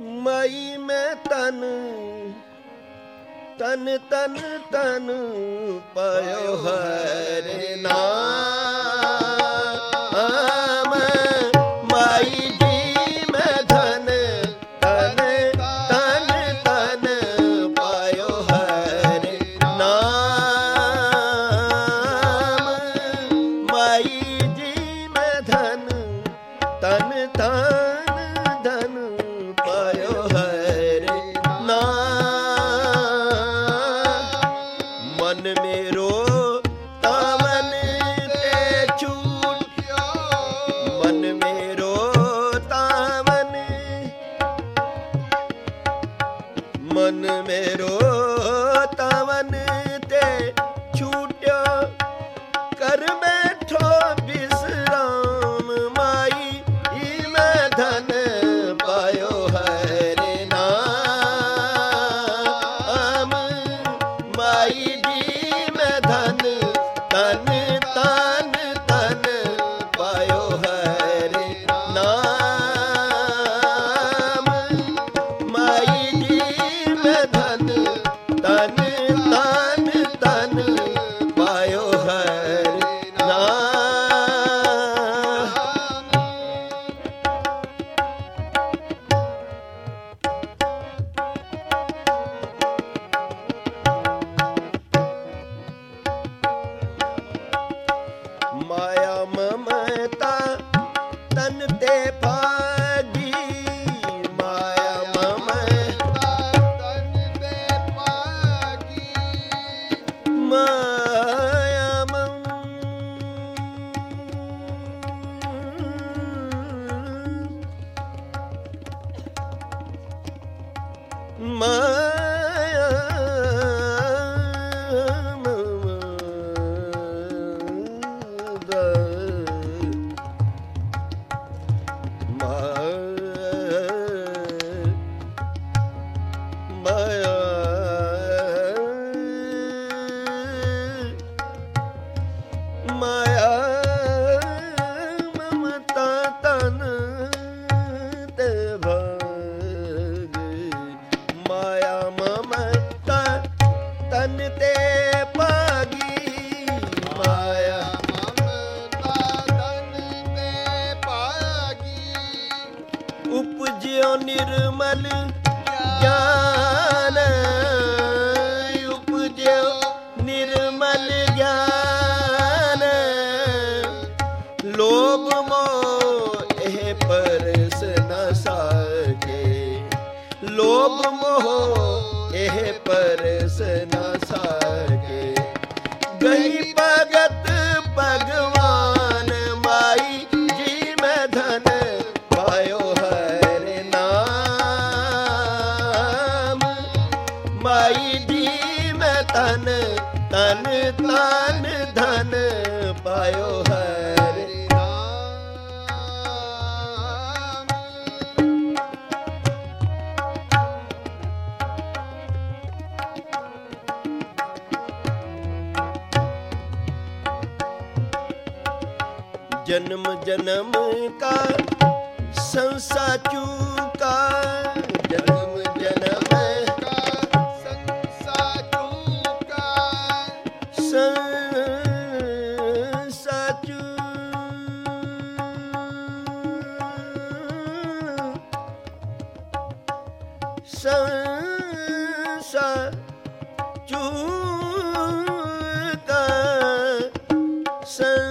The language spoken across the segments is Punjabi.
ਮਈ ਮੈਂ ਤਨ ਤਨ ਤਨ ਤਨ ਪਾਇਓ ਹਰਿ ਨਾਮ। ਮਨ ਮੇਰੋ ਨਿਰਮਲ ਗਿਆਨ ਉਪਜਿਓ ਨਿਰਮਲ ਗਿਆਨ। ਲੋਭ ਮੋਹ ਇਹ ਪਰਸ ਨ ਸਾਕੇ ਲੋਭ ਮੋਹ ਇਹ ਪਰਸ ਨ ਆਇਓ ਹਰਿ ਨਾਮ ਜਨਮ ਜਨਮ ਕਾ ਸੰਸਾ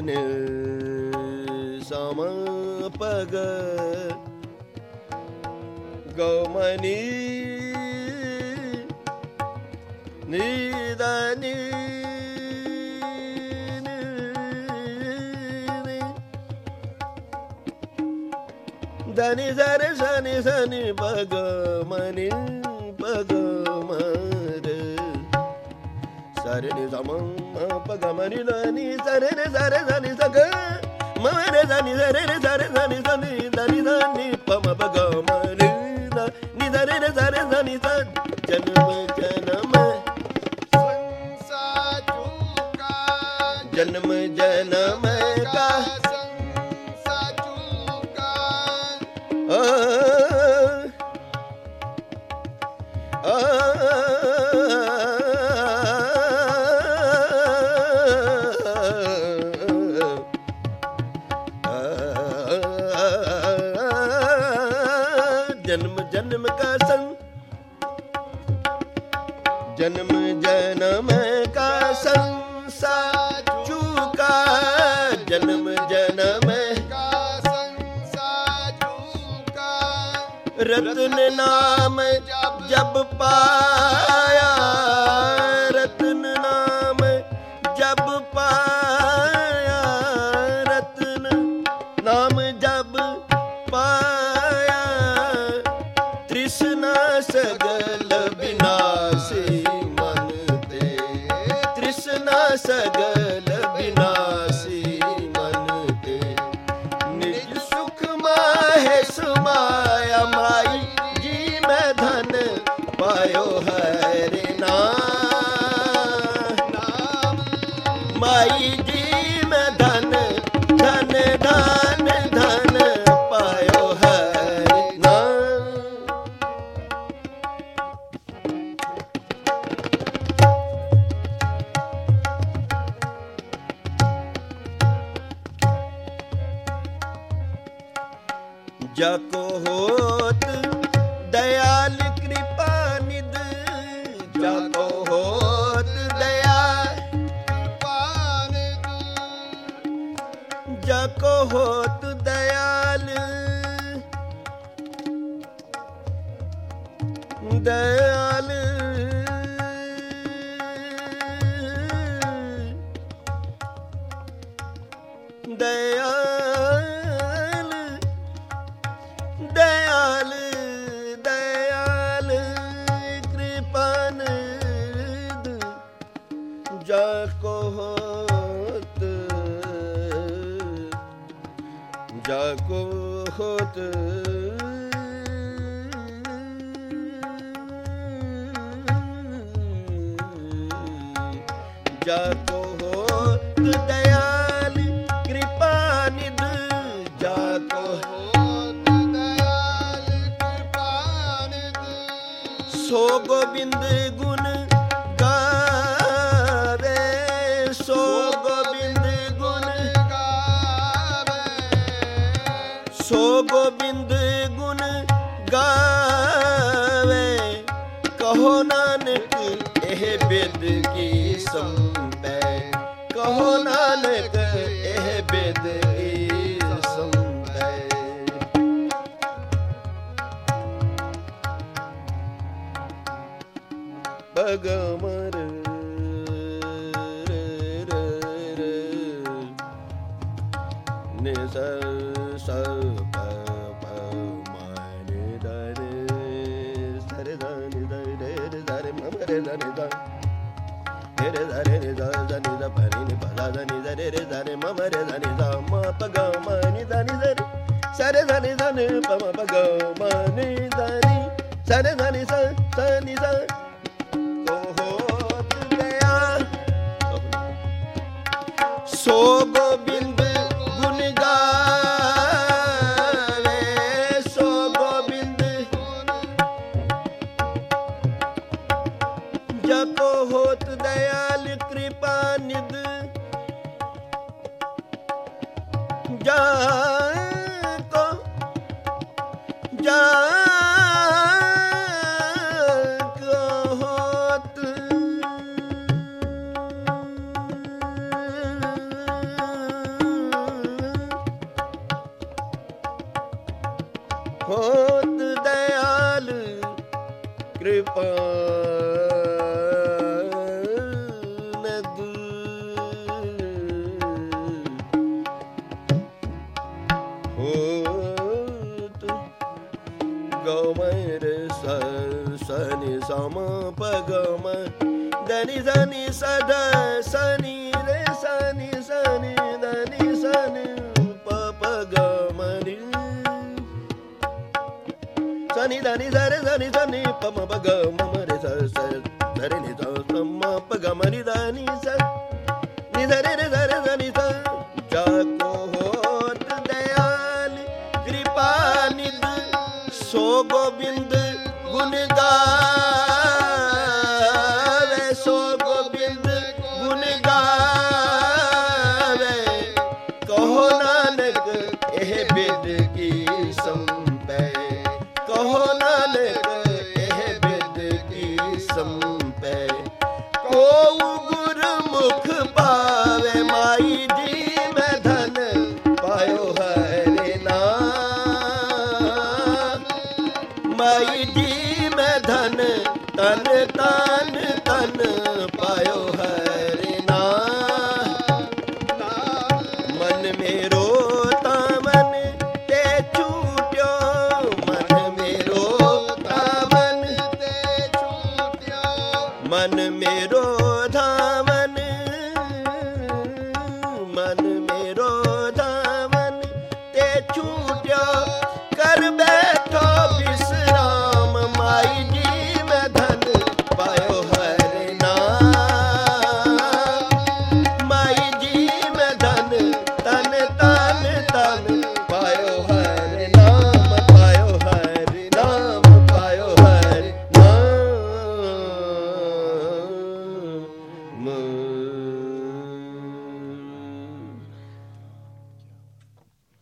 சமபஜன சமபக கௌமணி நீதனி தனி சரி சனி சனி பகமணி ಸರಿ ನಿ ಸಮ ಪಗ ಮರಿ ನಿ ಸರಿ ರೆ ಸರಿ ಸನಿ ಸಗ ಮ ರೆ ಸನಿ ಸರಿ ರೆ ಸರಿ ಸನಿ ಸನಿ ಧನಿ ಧನಿ ಪಮ ಪಗ ਜਨਮ ਕਾ ਸੰਗ। ਜਨਮ ਜਨਮ ਕਾ ਸੰਸਾਰ ਚੁਕਾ ਜਨਮ ਜਨਮ ਕਾ ਸੰਸਾਰ ਚੁਕਾ ਰਤਨ ਨਾਮ ਜਪ ਪਾਇਆ। ਕ੍ਰਿਸ਼ਨ ਮਨ ਤੇ। ਕ੍ਰਿਸ਼ਨ ਸਗਲ ਦਇਆਲ ਦਇਆਲ ਦਇਆਲ ਕਿਰਪਨ ਜਾ ਕੋ ਜਾ ਗੋਬਿੰਦ ਗੁਣ ਗਾਵੇ ਸੋ ਗੋਬਿੰਦ ਗੁਣ ਗਾਵੇ ਸੋ ਗੋਬਿੰਦ ਬਗਮਰ ਨੇ ਸ ਸ ਪ ਪ ਮ ਨੇ ਦ ਰੇ ਸ ਰੇ ਦ ਨੀ ਜਕੋ ਹੋਤ ਦਇਆਲ ਕਿਰਪਾ ਨਿਧ। ਜਾ ਕੋ ਜਾ ਕੋ ਹੋਤ। ਹੋਤ ਦਇਆਲ பகம தனி சனி சத சனி ரே சனி சனி தனி சனி பகமரி சனி தனி சரி சனி சனி பம பகம மரி சரி நி சம்ம பகமரி தனி ச நி சரி ரே சரி சனி ச ஜாக்கோ ஹோத் தயாலி கிருபானித் சோ கோவிந்த் गुनगान ਪੈ। ਕੋ ਗੁਰਮੁਖ